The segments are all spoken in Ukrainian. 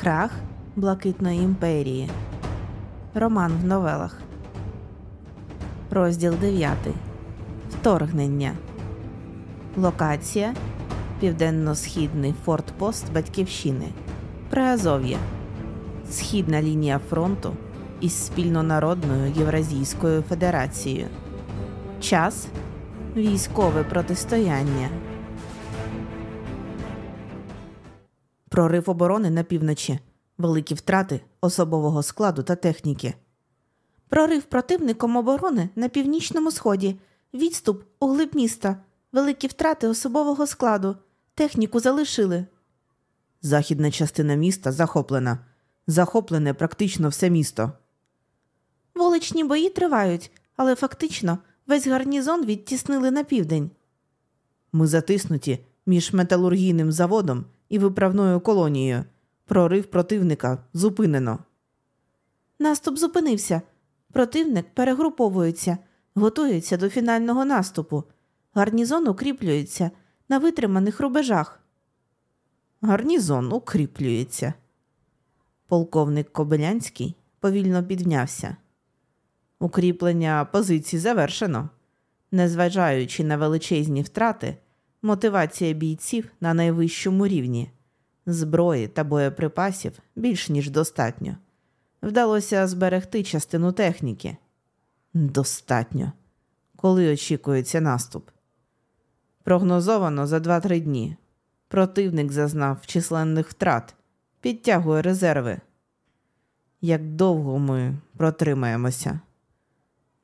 Крах Блакитної імперії. Роман в новелах. Розділ 9. Вторгнення. Локація Південно-східний фортпост Батьківщини. Приазов'я. Східна лінія фронту із спільнонародною Євразійською Федерацією. Час військове протистояння. Прорив оборони на півночі. Великі втрати особового складу та техніки. Прорив противником оборони на північному сході. Відступ у глиб міста. Великі втрати особового складу. Техніку залишили. Західна частина міста захоплена. Захоплене практично все місто. Вуличні бої тривають, але фактично весь гарнізон відтіснили на південь. Ми затиснуті між металургійним заводом і виправною колонією. Прорив противника зупинено. Наступ зупинився. Противник перегруповується, готується до фінального наступу. Гарнізон укріплюється на витриманих рубежах. Гарнізон укріплюється. Полковник Кобилянський повільно піднявся. Укріплення позицій завершено. Незважаючи на величезні втрати, мотивація бійців на найвищому рівні. Зброї та боєприпасів більш ніж достатньо. Вдалося зберегти частину техніки. Достатньо. Коли очікується наступ? Прогнозовано за 2-3 дні. Противник зазнав численних втрат, підтягує резерви. Як довго ми протримаємося?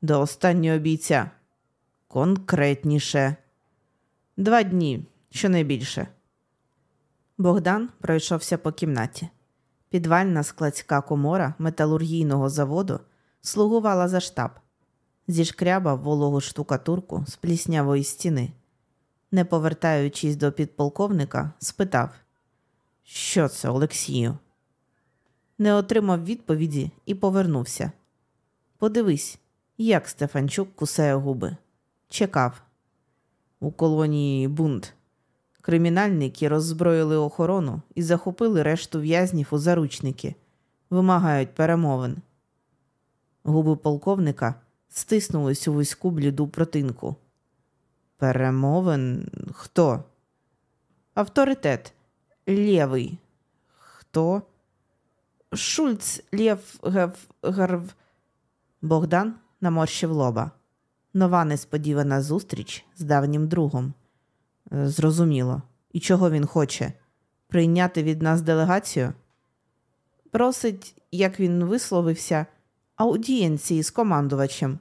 До останнього бійця. Конкретніше. Два дні, щонайбільше. Богдан пройшовся по кімнаті. Підвальна складська комора металургійного заводу слугувала за штаб, зішкрябав вологу штукатурку з пліснявої стіни. Не повертаючись до підполковника, спитав, що це, Олексію? Не отримав відповіді і повернувся. Подивись, як Стефанчук кусає губи. Чекав. У колонії бунт. Кримінальники роззброїли охорону і захопили решту в'язнів у заручники, вимагають перемовин. Губи полковника стиснулись у вузьку бліду протинку. Перемовин хто? Авторитет. Лєвий. Хто? Шульц Лєв Гев Гарв. Богдан наморщив лоба. Нова несподівана зустріч з давнім другом. Зрозуміло. І чого він хоче? Прийняти від нас делегацію? Просить, як він висловився, аудієнції з командувачем.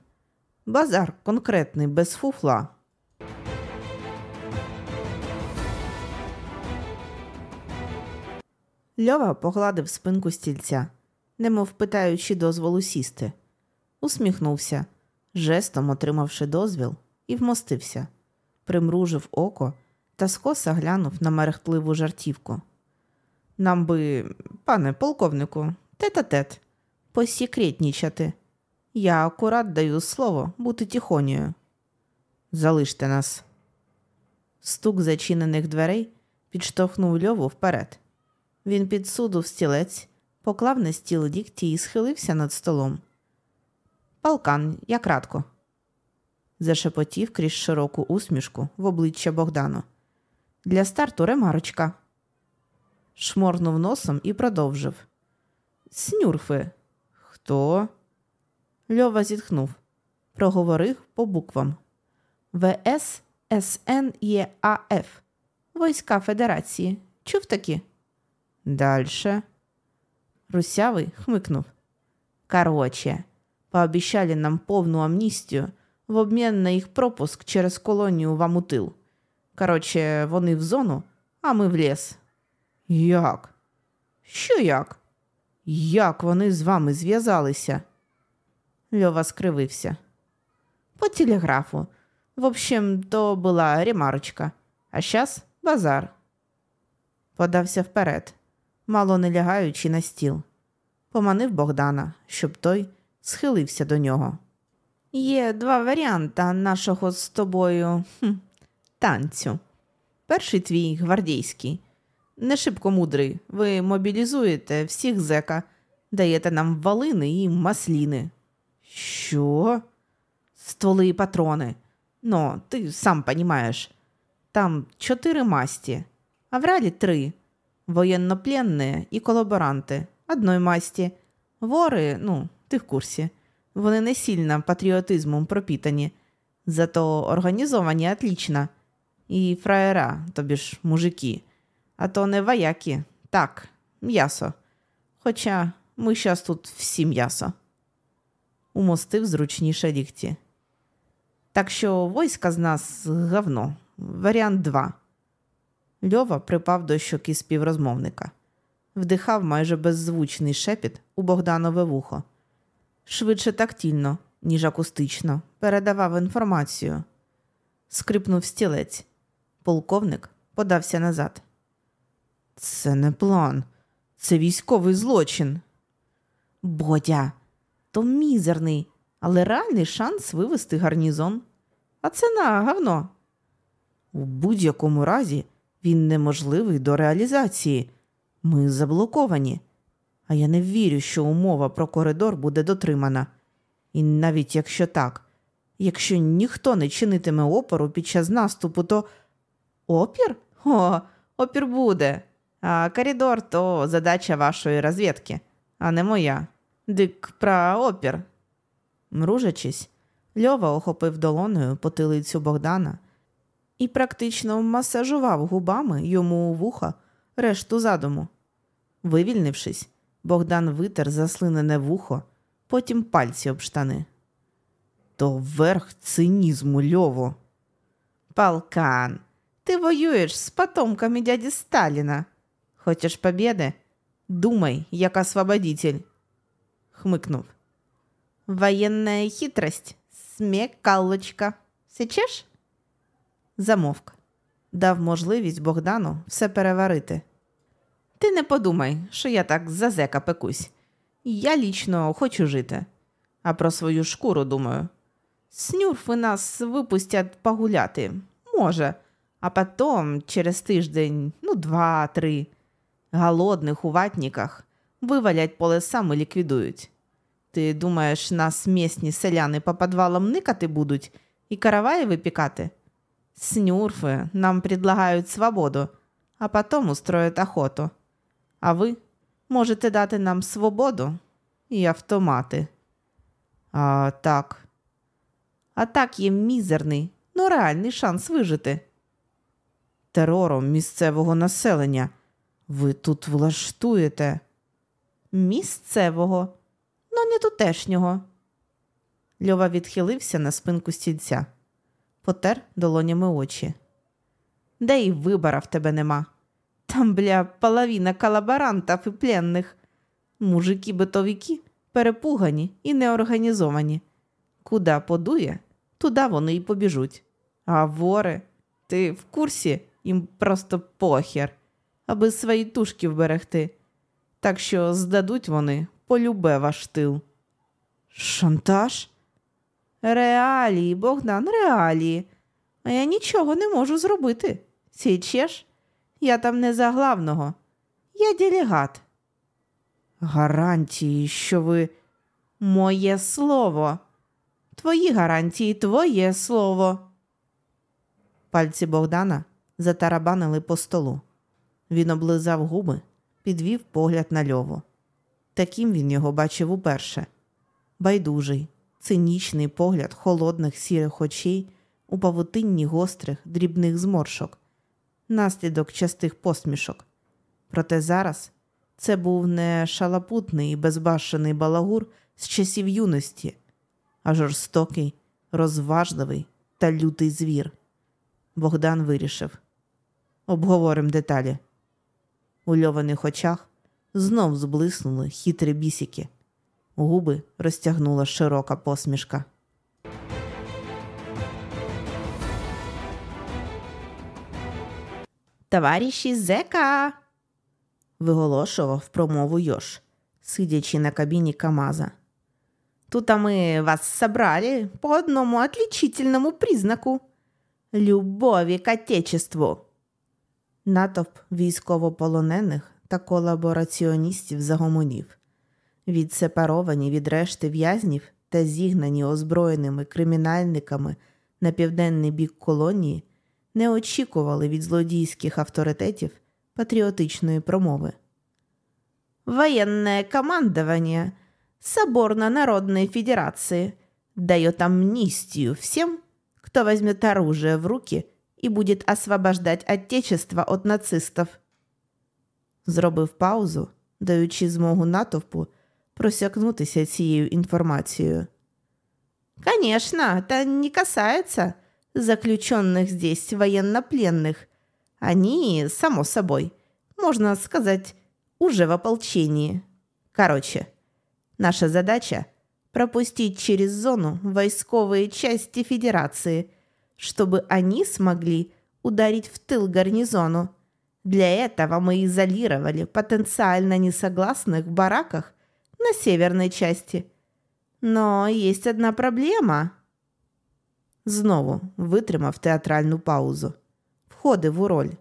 Базар конкретний, без фуфла. Льова погладив спинку стільця, немов питаючи дозволу сісти. Усміхнувся, жестом отримавши дозвіл, і вмостився примружив око та скоса глянув на мерехтливу жартівку. Нам би, пане полковнику, тет-а-тет, посікретнічати. Я акурат даю слово бути тихонею. Залиште нас. Стук зачинених дверей підштовхнув льову вперед. Він підсудив стілець, поклав на стіл дікті і схилився над столом. Палкан, я кратко зашепотів крізь широку усмішку в обличчя Богдану. Для старту ремарочка. Шморнув носом і продовжив. Снюрфи. Хто? Льова зітхнув. Проговорив по буквам. ВС СНЄАФ. Войска Федерації. Чув такі? Дальше. Русявий хмикнув. Короче, пообещали нам повну амністію в обмін на їх пропуск через колонію в Амутил. Коротше, вони в зону, а ми в ліс. Як? Що як? Як вони з вами зв'язалися? Льова скривився. По телеграфу. В общем, то була ремарочка, а щас базар. Подався вперед, мало не лягаючи на стіл. Поманив Богдана, щоб той схилився до нього. Є два варіанти нашого з тобою хм, танцю. Перший твій гвардійський. не шибко мудрий. Ви мобілізуєте всіх зека, даєте нам валини і масліни. Що? Стволи і патрони. Ну, ти сам понімаєш. Там чотири масті, а в ралі три. Воєннопленні і колаборанти одної масті. Вори, ну, ти в курсі. Вони не сильно патріотизмом пропітані, зато організовані отлично. І фраєра, тобі ж мужики. А то не вояки. Так, м'ясо. Хоча ми щас тут всі м'ясо. Умостив зручніше лікті. Так що войска з нас говно. Варіант 2. Льова припав до щоки співрозмовника. Вдихав майже беззвучний шепіт у Богданове вухо. Швидше тактільно, ніж акустично, передавав інформацію. Скрипнув стілець. Полковник подався назад. Це не план, це військовий злочин. Бодя, то мізерний, але реальний шанс вивести гарнізон. А ціна говно. У будь-якому разі він неможливий до реалізації. Ми заблоковані. А я не вірю, що умова про коридор буде дотримана. І навіть якщо так, якщо ніхто не чинитиме опору під час наступу, то Опір? О, опір буде. А коридор то задача вашої розвідки, а не моя. Дик про опір. Мружачись, Льова охопив долоною потилицю Богдана і практично масажував губами йому у вуха решту задуму. Вивільнившись, Богдан витер заслинене вухо, потім пальці об штани. то верх цинізму Льово. Полкан, ты воюешь с потомками дяди Сталина. Хочешь победы? Думай, як освободитель. Хмыкнув. Военная хитрость, смекалочка. Сечеш? Замовк. Дав можливість Богдану все переварити. Ти не подумай, що я так за зека пекусь. Я лічно хочу жити, а про свою шкуру думаю. Снюрфи нас випустять погуляти. Може, а потом через тиждень, ну, два-три, голодних у ватниках вивалять по лесам і ліквідують. Ти думаєш, нас місні селяни по підвалам никати будуть і караваї випікати? Снюрфи нам предлагають свободу, а потом устроят охоту. А ви можете дати нам свободу і автомати. А так. А так є мізерний, ну реальний шанс вижити. Терором місцевого населення. Ви тут влаштуєте. Місцевого, ну не тутешнього. Льова відхилився на спинку стільця, потер долонями очі. Де й вибора в тебе нема. Там, бля, половина колаборантів і пленних. Мужики битовики перепугані і неорганізовані. Куда подує, туди вони й побіжуть. А вори, ти в курсі, їм просто похер, аби свої тушки вберегти. Так що здадуть вони полюбе ваш тил. Шантаж? Реалії, Богдан, реалії. А я нічого не можу зробити. Січеш? Я там не за главного. Я делегат. Гарантії, що ви. Моє слово. Твої гарантії, твоє слово. Пальці Богдана затарабанили по столу. Він облизав губи, підвів погляд на льову. Таким він його бачив уперше. Байдужий, цинічний погляд холодних сірих очей у павутинні гострих, дрібних зморшок, наслідок частих посмішок. Проте зараз це був не шалапутний і безбашений балагур з часів юності, а жорстокий, розважливий та лютий звір. Богдан вирішив. Обговоримо деталі. У льованих очах знов зблиснули хитрі бісики. Губи розтягнула широка посмішка. Товариші зека. виголошував промову Йош, сидячи на кабіні Камаза. Тут ми вас собрали по одному отличительному признаку – любові к отечеству. Натовп військовополонених та колабораціоністів загомонів, відсепаровані від решти в'язнів та зігнані озброєними кримінальниками на південний бік колонії, не очікували від злодійських авторитетів патріотичної промови. Военное командование Соборно-Народной Федерации дает амнистию всем, кто возьмет оружие в руки и будет освобождать Отечество от нацистов. Зробив паузу, даючи змогу натовпу просякнутися цією інформацією. Конечно, это не касается заключенных здесь военнопленных. Они, само собой, можно сказать, уже в ополчении. Короче, наша задача – пропустить через зону войсковые части Федерации, чтобы они смогли ударить в тыл гарнизону. Для этого мы изолировали потенциально несогласных в бараках на северной части. Но есть одна проблема. Знову витримав театральну паузу. Входив у роль.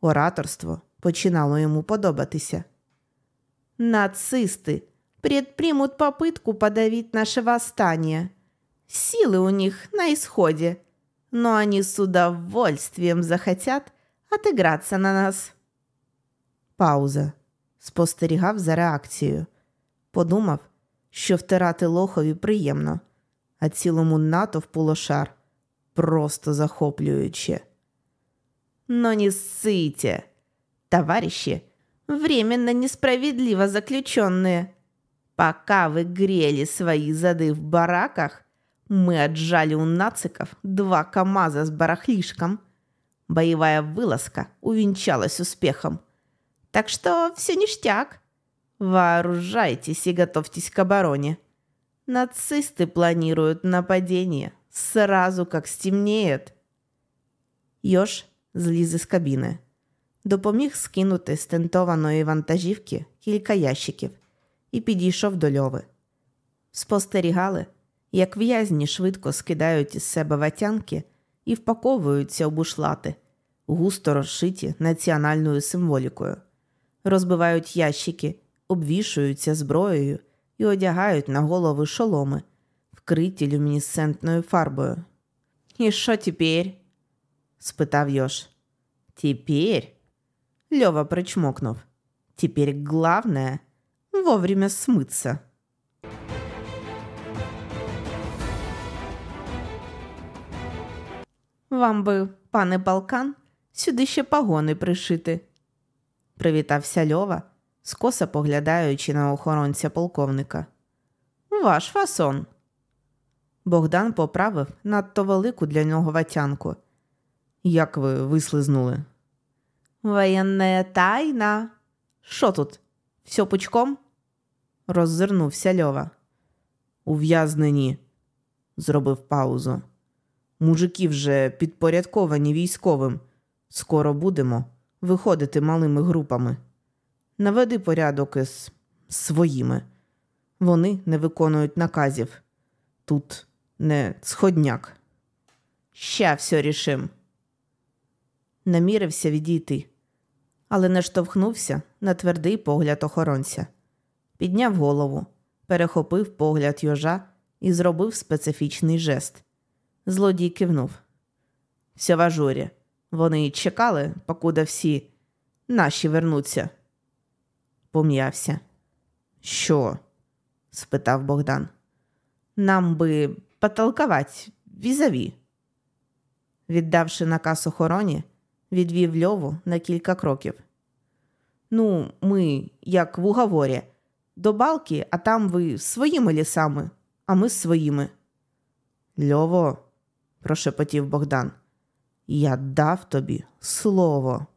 Ораторство починало йому подобатися. Нацисты предпримут попытку подавить наше восстание. Силы у них на исходе, но они с удовольствием захотят отыграться на нас. Пауза. Спостерігав за реакцією. Подумав, що втирати лохові приємно, А цілому натовпу лошар просто захоплююче. Но не ссыте, товарищи, временно несправедливо заключенные. Пока вы грели свои зады в бараках, мы отжали у нациков два КАМАЗа с барахлишком. Боевая вылазка увенчалась успехом. Так что все ништяк. Вооружайтесь и готовьтесь к обороне. Нацисты планируют нападение сразу как стемнеет. Йош зліз із кабіни. Допоміг скинути з тентованої вантажівки кілька ящиків і підійшов до льови. Спостерігали, як в'язні швидко скидають із себе ватянки і впаковуються у бушлати, густо розшиті національною символікою, розбивають ящики, обвішуються зброєю і одягають на голови шоломи, вкриті люмінесцентною фарбою. І що тепер? спитав Йош. Теперь? Льова причмокнув. Теперь главное — вовремя смыться. Вам би, пане Балкан, сюди ще погони пришити, привітався Льова, скоса поглядаючи на охоронця полковника. Ваш фасон. Богдан поправив надто велику для нього ватянку. Як ви вислизнули? Воєнна тайна. Що тут? Все пучком? роззирнувся Льова. Ув'язнені, зробив паузу. Мужики вже підпорядковані військовим. Скоро будемо виходити малими групами. Наведи порядок із своїми. Вони не виконують наказів. Тут не сходняк. Ща все рішим. Намірився відійти, але не штовхнувся на твердий погляд охоронця. Підняв голову, перехопив погляд йожа і зробив специфічний жест. Злодій кивнув. Все в ажурі. Вони чекали, покуда всі наші вернуться. Пом'явся. Що? спитав Богдан. Нам би потолкувати візаві. Віддавши наказ охороні, відвів льову на кілька кроків. Ну, ми, як в уговорі, до балки, а там ви своїми лісами, а ми своїми. Льово, прошепотів Богдан, я дав тобі слово.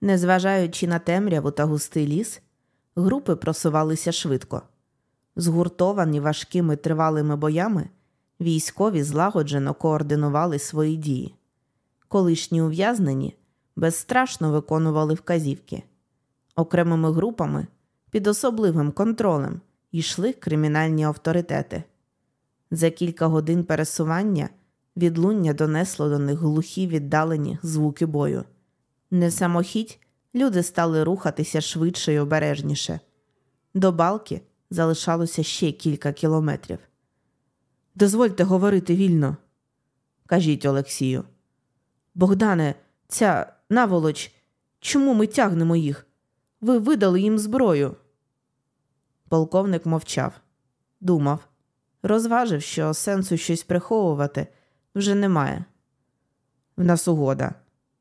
Незважаючи на темряву та густий ліс, групи просувалися швидко. Згуртовані важкими тривалими боями, військові злагоджено координували свої дії. Колишні ув'язнені безстрашно виконували вказівки. Окремими групами під особливим контролем йшли кримінальні авторитети. За кілька годин пересування відлуння донесло до них глухі віддалені звуки бою. Не самохідь люди стали рухатися швидше й обережніше. До балки залишалося ще кілька кілометрів. Дозвольте говорити вільно, кажіть Олексію. Богдане, ця наволоч, чому ми тягнемо їх? Ви видали їм зброю. Полковник мовчав, думав, розважив, що сенсу щось приховувати вже немає. В нас угода.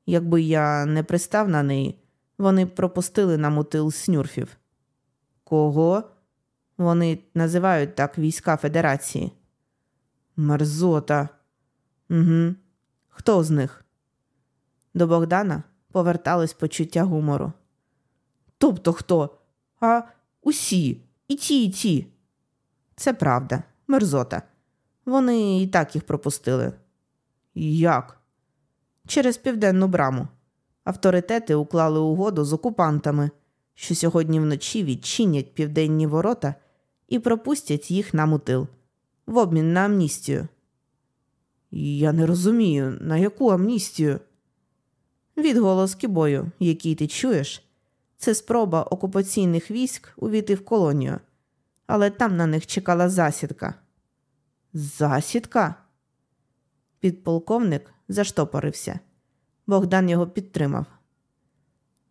Якби я не пристав на неї, вони пропустили нам у снюрфів. Кого? Вони називають так війська Федерації. Мерзота. Угу. Хто з них? До Богдана поверталось почуття гумору. Тобто хто? А усі, і ті, і ті. Це правда, мерзота. Вони і так їх пропустили. Як? Через південну браму. Авторитети уклали угоду з окупантами, що сьогодні вночі відчинять південні ворота і пропустять їх нам у тил в обмін на амністію. Я не розумію, на яку амністію? Відголоски бою, який ти чуєш, це спроба окупаційних військ увійти в колонію, але там на них чекала засідка. Засідка? Підполковник заштопорився. Богдан його підтримав.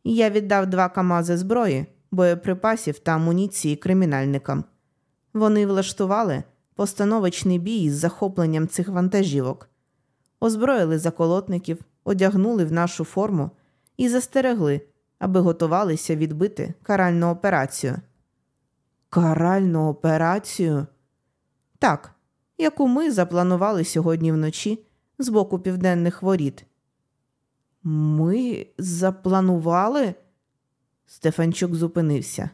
Я віддав два камази зброї, боєприпасів та амуніції кримінальникам. Вони влаштували постановочний бій із захопленням цих вантажівок, озброїли заколотників, одягнули в нашу форму і застерегли, аби готувалися відбити каральну операцію. Каральну операцію? Так, яку ми запланували сьогодні вночі з боку південних воріт. Ми запланували? Стефанчук зупинився,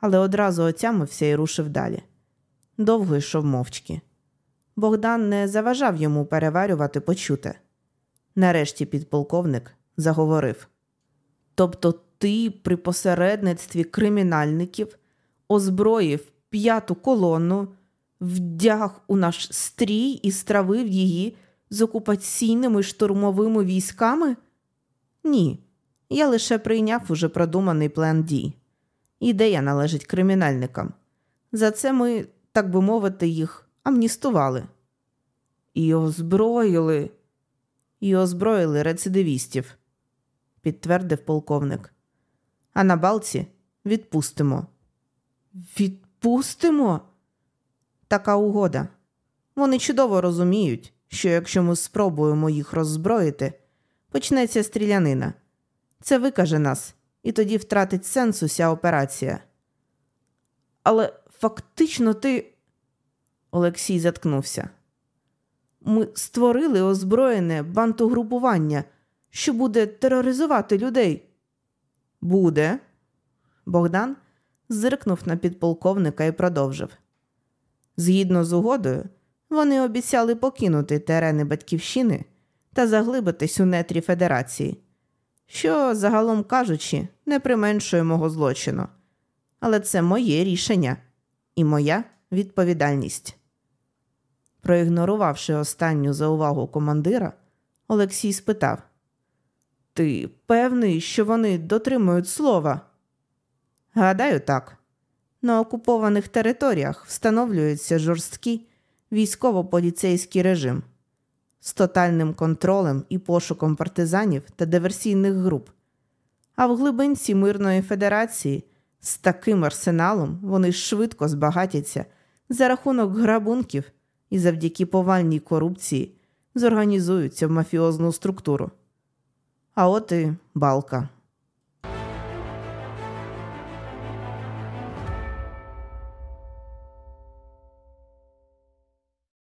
але одразу отямився і рушив далі. Довго йшов мовчки. Богдан не заважав йому переварювати почуте. Нарешті підполковник заговорив. Тобто ти при посередництві кримінальників озброїв п'яту колону, вдяг у наш стрій і стравив її з окупаційними штурмовими військами? Ні, я лише прийняв уже продуманий план дій. Ідея належить кримінальникам. За це ми, так би мовити, їх амністували. І озброїли, і озброїли рецидивістів, підтвердив полковник. А на балці відпустимо. Відпустимо? Така угода. Вони чудово розуміють, що якщо ми спробуємо їх роззброїти, почнеться стрілянина. Це викаже нас, і тоді втратить сенс уся операція. Але фактично ти. Олексій заткнувся. Ми створили озброєне бантугрупування, що буде тероризувати людей. Буде. Богдан зиркнув на підполковника і продовжив. Згідно з угодою, вони обіцяли покинути терени батьківщини та заглибитись у нетрі Федерації, що, загалом кажучи, не применшує мого злочину. Але це моє рішення і моя відповідальність. Проігнорувавши останню заувагу командира, Олексій спитав: Ти певний, що вони дотримують слова? Гадаю, так. На окупованих територіях встановлюється жорсткий військово-поліцейський режим з тотальним контролем і пошуком партизанів та диверсійних груп. А в глибинці Мирної Федерації з таким арсеналом вони швидко збагатяться за рахунок грабунків і завдяки повальній корупції зорганізуються в мафіозну структуру. А от і балка.